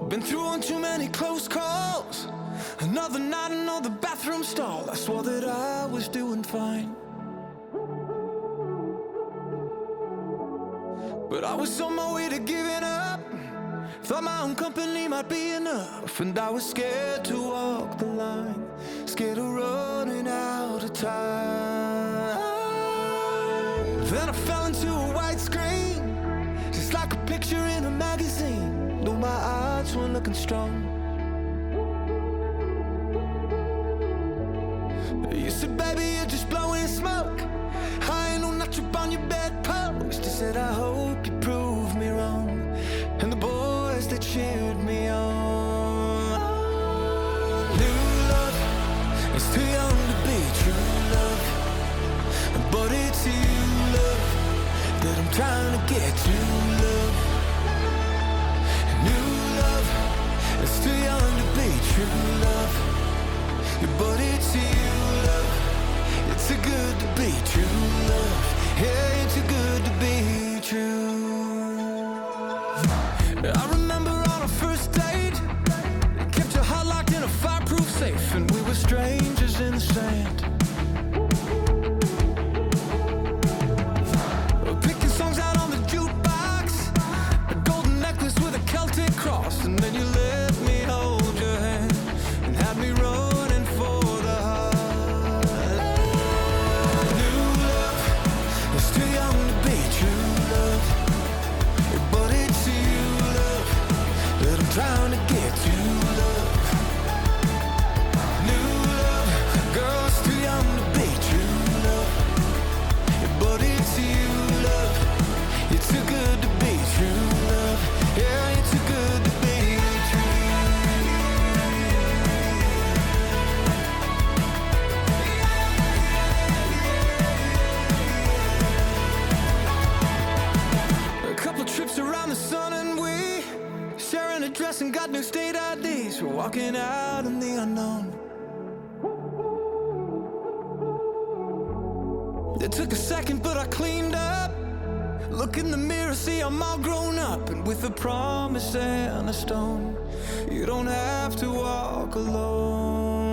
I've been through one too many close calls. Another night, another bathroom stall. I swore that I was doing fine. But I was on my way to giving up. Thought my own company might be enough. And I was scared to walk the line. Scared of running out of time. Then I fell into eyes weren't looking strong. You said, baby, you're just blowing smoke. I ain't no up on your bedpost. You said, I hope you prove me wrong. And the boys that cheered me on. New love is too young to be true love. But it's you, love, that I'm trying to get to But it's you, love. It's too good to be true love. Yeah, it's too good to be true. I remember on our first date, kept your heart locked in a fireproof safe, and we were strangers in the sand. Sharing a dress and got new state IDs. We're walking out in the unknown. It took a second, but I cleaned up. Look in the mirror, see I'm all grown up, and with a promise and a stone, you don't have to walk alone.